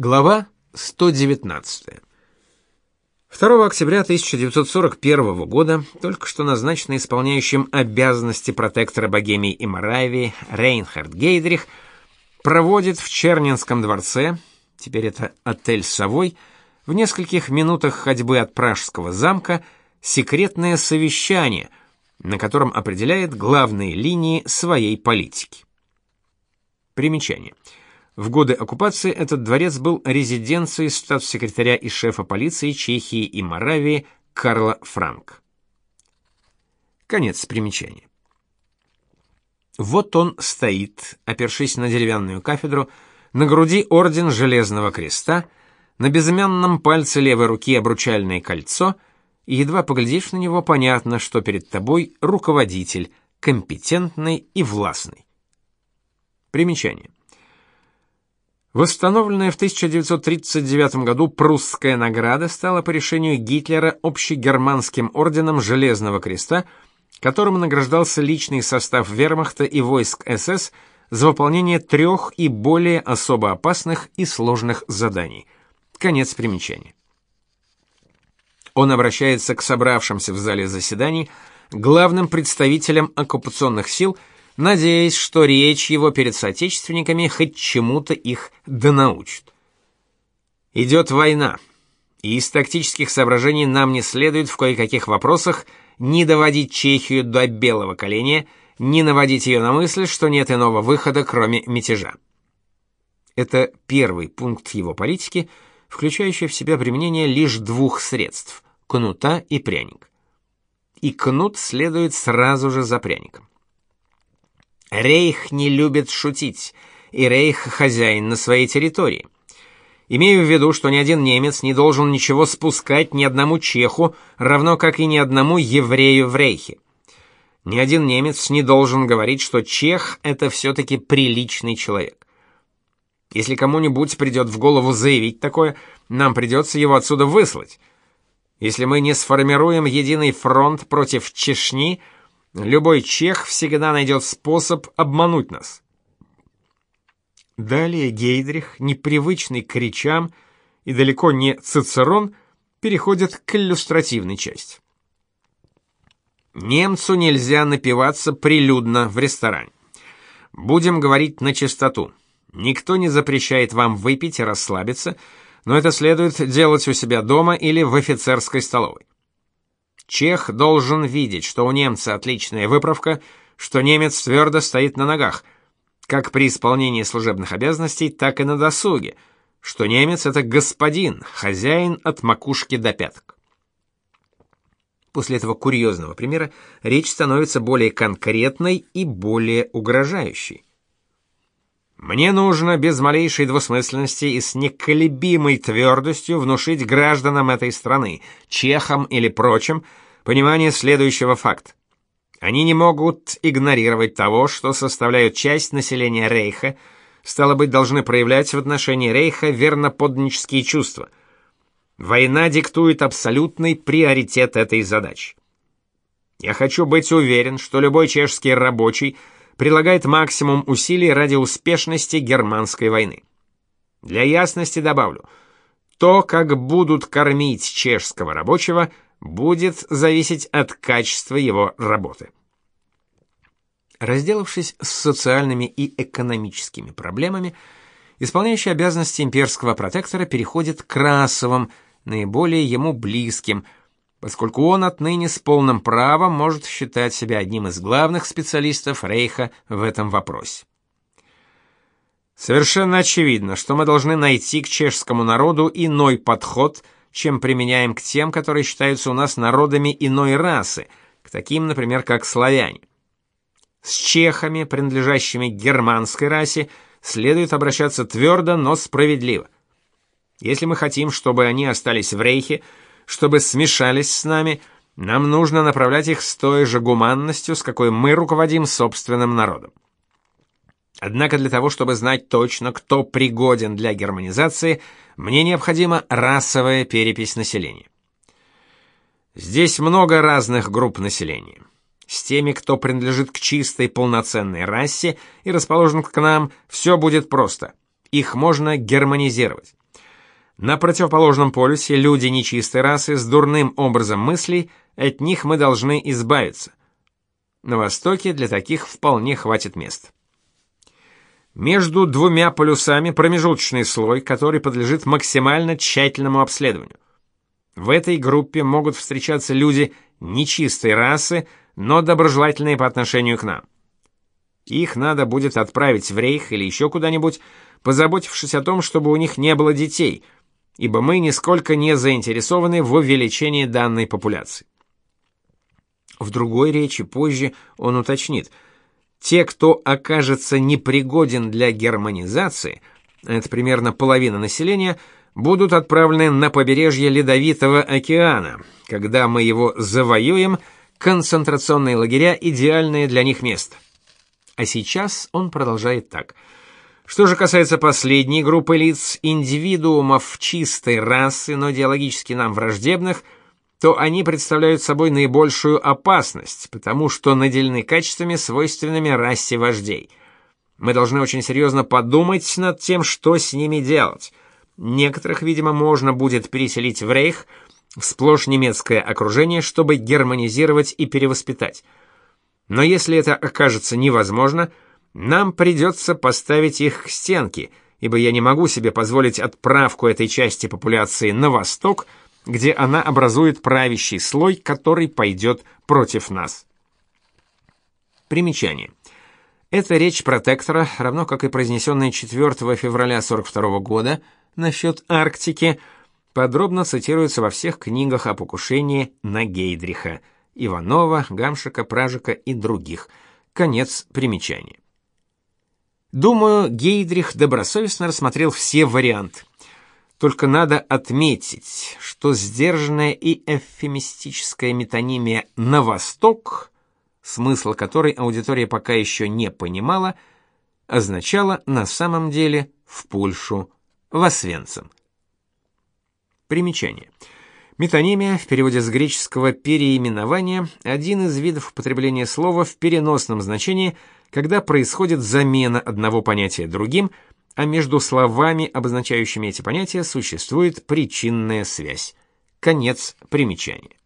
Глава 119. 2 октября 1941 года только что назначенный исполняющим обязанности протектора Богемии и Моравии Рейнхард Гейдрих проводит в Чернинском дворце, теперь это отель «Совой», в нескольких минутах ходьбы от Пражского замка секретное совещание, на котором определяет главные линии своей политики. Примечание. Примечание. В годы оккупации этот дворец был резиденцией штабс-секретаря и шефа полиции Чехии и Моравии Карла Франк. Конец примечания. Вот он стоит, опершись на деревянную кафедру, на груди орден Железного Креста, на безымянном пальце левой руки обручальное кольцо, и едва поглядишь на него, понятно, что перед тобой руководитель, компетентный и властный. Примечание. Восстановленная в 1939 году прусская награда стала по решению Гитлера общегерманским орденом Железного Креста, которым награждался личный состав вермахта и войск СС за выполнение трех и более особо опасных и сложных заданий. Конец примечания. Он обращается к собравшимся в зале заседаний главным представителям оккупационных сил – надеясь, что речь его перед соотечественниками хоть чему-то их донаучит. Идет война, и из тактических соображений нам не следует в кое-каких вопросах не доводить Чехию до белого коленя, не наводить ее на мысль, что нет иного выхода, кроме мятежа. Это первый пункт его политики, включающий в себя применение лишь двух средств – кнута и пряник. И кнут следует сразу же за пряником. Рейх не любит шутить, и Рейх хозяин на своей территории. Имею в виду, что ни один немец не должен ничего спускать ни одному чеху, равно как и ни одному еврею в Рейхе. Ни один немец не должен говорить, что чех это все таки приличный человек. Если кому-нибудь придет в голову заявить такое, нам придется его отсюда выслать. Если мы не сформируем единый фронт против Чечни, Любой чех всегда найдет способ обмануть нас. Далее Гейдрих, непривычный к речам и далеко не Цицерон, переходит к иллюстративной части. Немцу нельзя напиваться прилюдно в ресторане. Будем говорить на чистоту. Никто не запрещает вам выпить и расслабиться, но это следует делать у себя дома или в офицерской столовой. Чех должен видеть, что у немца отличная выправка, что немец твердо стоит на ногах, как при исполнении служебных обязанностей, так и на досуге, что немец это господин, хозяин от макушки до пяток. После этого курьезного примера речь становится более конкретной и более угрожающей. Мне нужно без малейшей двусмысленности и с неколебимой твердостью внушить гражданам этой страны, чехам или прочим, понимание следующего факта. Они не могут игнорировать того, что составляют часть населения Рейха, стало быть, должны проявлять в отношении Рейха верноподданнические чувства. Война диктует абсолютный приоритет этой задачи. Я хочу быть уверен, что любой чешский рабочий – прилагает максимум усилий ради успешности германской войны. Для ясности добавлю, то, как будут кормить чешского рабочего, будет зависеть от качества его работы. Разделавшись с социальными и экономическими проблемами, исполняющий обязанности имперского протектора переходит к расовым, наиболее ему близким – поскольку он отныне с полным правом может считать себя одним из главных специалистов Рейха в этом вопросе. Совершенно очевидно, что мы должны найти к чешскому народу иной подход, чем применяем к тем, которые считаются у нас народами иной расы, к таким, например, как славяне. С чехами, принадлежащими германской расе, следует обращаться твердо, но справедливо. Если мы хотим, чтобы они остались в Рейхе, чтобы смешались с нами, нам нужно направлять их с той же гуманностью, с какой мы руководим собственным народом. Однако для того, чтобы знать точно, кто пригоден для германизации, мне необходима расовая перепись населения. Здесь много разных групп населения. С теми, кто принадлежит к чистой полноценной расе и расположен к нам, все будет просто. Их можно германизировать. На противоположном полюсе люди нечистой расы с дурным образом мыслей, от них мы должны избавиться. На востоке для таких вполне хватит мест. Между двумя полюсами промежуточный слой, который подлежит максимально тщательному обследованию. В этой группе могут встречаться люди нечистой расы, но доброжелательные по отношению к нам. Их надо будет отправить в Рейх или еще куда-нибудь, позаботившись о том, чтобы у них не было детей, ибо мы нисколько не заинтересованы в увеличении данной популяции. В другой речи позже он уточнит: те, кто окажется непригоден для германизации, это примерно половина населения, будут отправлены на побережье Ледовитого океана. Когда мы его завоюем, концентрационные лагеря идеальное для них место. А сейчас он продолжает так: что же касается последней группы лиц, индивидуумов чистой расы, но идеологически нам враждебных, то они представляют собой наибольшую опасность, потому что наделены качествами, свойственными расе вождей. Мы должны очень серьезно подумать над тем, что с ними делать. Некоторых, видимо, можно будет переселить в Рейх, в сплошь немецкое окружение, чтобы германизировать и перевоспитать. Но если это окажется невозможно, нам придется поставить их к стенке, ибо я не могу себе позволить отправку этой части популяции на восток, где она образует правящий слой, который пойдет против нас. Примечание. Эта речь протектора, равно как и произнесенная 4 февраля 42 года насчет Арктики, подробно цитируется во всех книгах о покушении на Гейдриха – Иванова, Гамшика, Пражика и других. Конец примечания. Думаю, Гейдрих добросовестно рассмотрел все варианты. Только надо отметить, что сдержанная и эвфемистическая метонимия «на восток», смысл которой аудитория пока еще не понимала, означала на самом деле в Польшу, в Освенцим. Примечание. Метонимия в переводе с греческого переименование один из видов употребления слова в переносном значении, когда происходит замена одного понятия другим, а между словами, обозначающими эти понятия, существует причинная связь. Конец примечания.